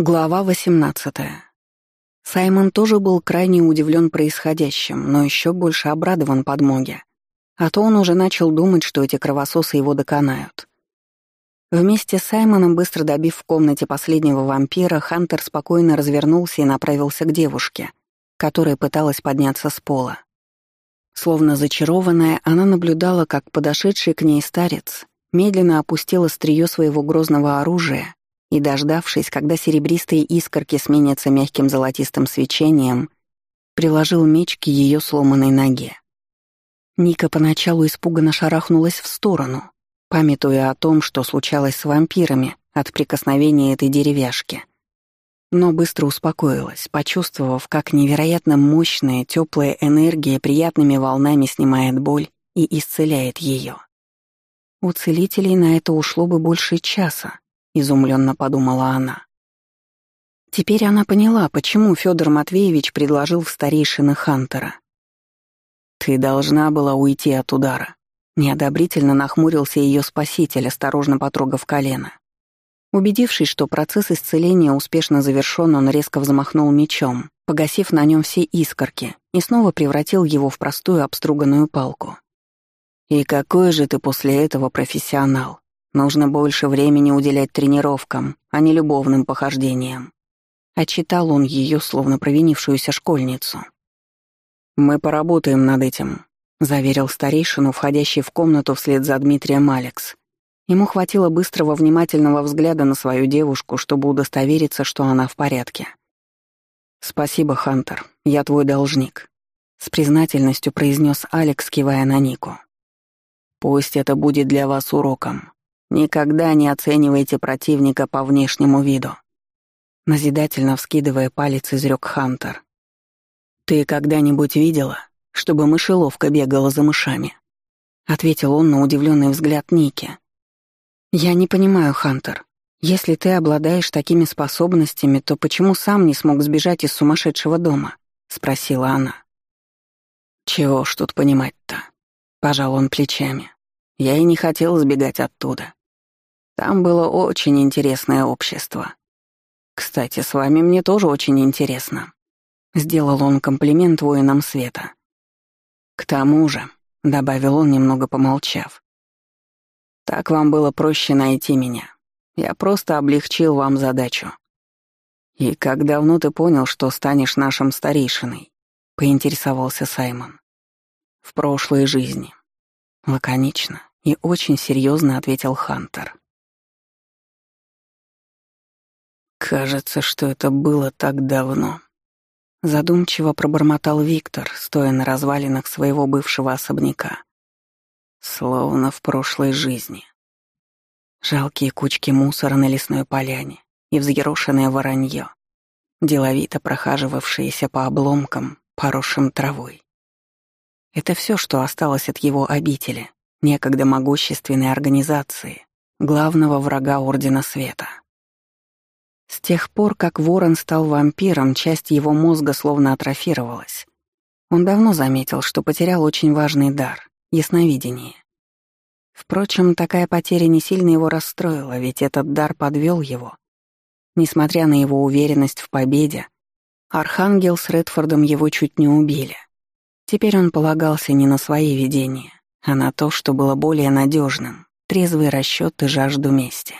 Глава 18. Саймон тоже был крайне удивлен происходящим, но еще больше обрадован подмоге. А то он уже начал думать, что эти кровососы его доконают. Вместе с Саймоном, быстро добив в комнате последнего вампира, Хантер спокойно развернулся и направился к девушке, которая пыталась подняться с пола. Словно зачарованная, она наблюдала, как подошедший к ней старец медленно опустил острие своего грозного оружия и, дождавшись, когда серебристые искорки сменятся мягким золотистым свечением, приложил меч к ее сломанной ноге. Ника поначалу испуганно шарахнулась в сторону, памятуя о том, что случалось с вампирами от прикосновения этой деревяшки. Но быстро успокоилась, почувствовав, как невероятно мощная, теплая энергия приятными волнами снимает боль и исцеляет ее. У целителей на это ушло бы больше часа, изумленно подумала она. Теперь она поняла, почему Федор Матвеевич предложил в старейшины Хантера. Ты должна была уйти от удара. Неодобрительно нахмурился ее спаситель, осторожно потрогав колено. Убедившись, что процесс исцеления успешно завершен, он резко взмахнул мечом, погасив на нем все искорки, и снова превратил его в простую обструганную палку. «И какой же ты после этого профессионал? Нужно больше времени уделять тренировкам, а не любовным похождениям». Отчитал он ее, словно провинившуюся школьницу. «Мы поработаем над этим», — заверил старейшину, входящий в комнату вслед за Дмитрием Алекс. Ему хватило быстрого внимательного взгляда на свою девушку, чтобы удостовериться, что она в порядке. «Спасибо, Хантер, я твой должник», — с признательностью произнес Алекс, кивая на Нику. «Пусть это будет для вас уроком. Никогда не оценивайте противника по внешнему виду». Назидательно вскидывая палец, изрек Хантер. «Ты когда-нибудь видела, чтобы мышеловка бегала за мышами?» — ответил он на удивленный взгляд Ники. «Я не понимаю, Хантер. Если ты обладаешь такими способностями, то почему сам не смог сбежать из сумасшедшего дома?» — спросила она. «Чего ж тут понимать-то?» — пожал он плечами. «Я и не хотел сбегать оттуда. Там было очень интересное общество. Кстати, с вами мне тоже очень интересно. Сделал он комплимент воинам света. «К тому же», — добавил он, немного помолчав, «так вам было проще найти меня. Я просто облегчил вам задачу». «И как давно ты понял, что станешь нашим старейшиной?» — поинтересовался Саймон. «В прошлой жизни». Лаконично и очень серьезно ответил Хантер. «Кажется, что это было так давно», Задумчиво пробормотал Виктор, стоя на развалинах своего бывшего особняка. Словно в прошлой жизни. Жалкие кучки мусора на лесной поляне и взъерошенное воронье, деловито прохаживавшиеся по обломкам, поросшим травой. Это все, что осталось от его обители, некогда могущественной организации, главного врага Ордена Света. С тех пор, как Ворон стал вампиром, часть его мозга словно атрофировалась. Он давно заметил, что потерял очень важный дар — ясновидение. Впрочем, такая потеря не сильно его расстроила, ведь этот дар подвел его. Несмотря на его уверенность в победе, Архангел с Редфордом его чуть не убили. Теперь он полагался не на свои видения, а на то, что было более надежным, трезвый расчет и жажду мести.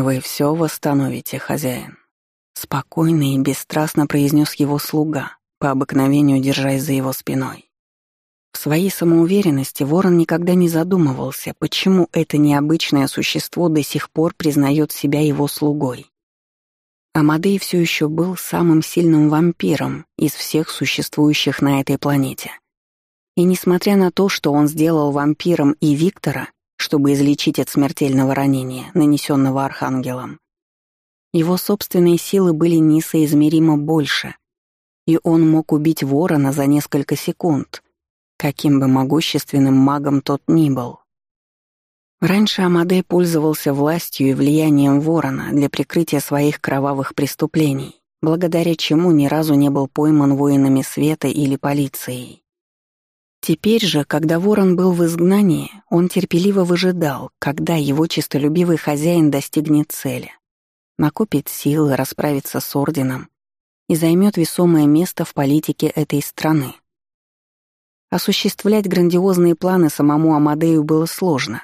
«Вы все восстановите, хозяин», — спокойно и бесстрастно произнес его слуга, по обыкновению держась за его спиной. В своей самоуверенности Ворон никогда не задумывался, почему это необычное существо до сих пор признает себя его слугой. Амадей все еще был самым сильным вампиром из всех существующих на этой планете. И несмотря на то, что он сделал вампиром и Виктора, чтобы излечить от смертельного ранения, нанесенного Архангелом. Его собственные силы были несоизмеримо больше, и он мог убить ворона за несколько секунд, каким бы могущественным магом тот ни был. Раньше Амадей пользовался властью и влиянием ворона для прикрытия своих кровавых преступлений, благодаря чему ни разу не был пойман воинами света или полицией. Теперь же, когда ворон был в изгнании, он терпеливо выжидал, когда его честолюбивый хозяин достигнет цели. накопит силы, расправится с орденом и займет весомое место в политике этой страны. Осуществлять грандиозные планы самому Амадею было сложно.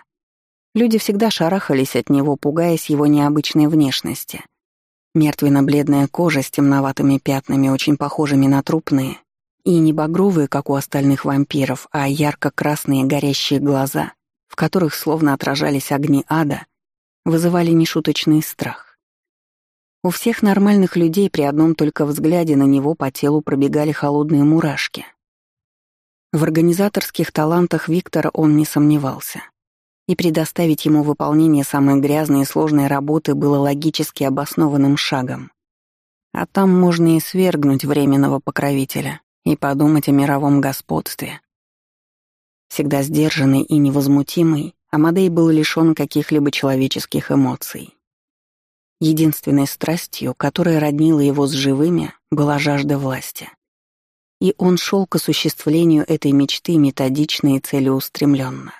Люди всегда шарахались от него, пугаясь его необычной внешности. Мертвенно-бледная кожа с темноватыми пятнами, очень похожими на трупные, и не багровые, как у остальных вампиров, а ярко-красные горящие глаза, в которых словно отражались огни ада, вызывали нешуточный страх. У всех нормальных людей при одном только взгляде на него по телу пробегали холодные мурашки. В организаторских талантах Виктора он не сомневался. И предоставить ему выполнение самой грязной и сложной работы было логически обоснованным шагом. А там можно и свергнуть временного покровителя, и подумать о мировом господстве. Всегда сдержанный и невозмутимый, Амадей был лишён каких-либо человеческих эмоций. Единственной страстью, которая роднила его с живыми, была жажда власти. И он шел к осуществлению этой мечты методично и целеустремленно.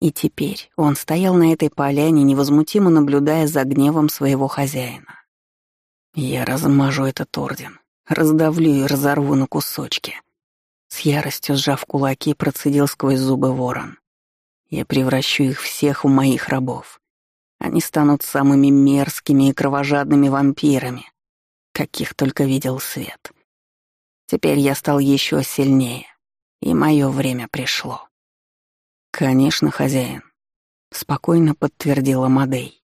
И теперь он стоял на этой поляне, невозмутимо наблюдая за гневом своего хозяина. «Я размажу этот орден, Раздавлю и разорву на кусочки. С яростью сжав кулаки, процедил сквозь зубы ворон. Я превращу их всех в моих рабов. Они станут самыми мерзкими и кровожадными вампирами, каких только видел свет. Теперь я стал еще сильнее, и мое время пришло. Конечно, хозяин, спокойно подтвердила Мадей.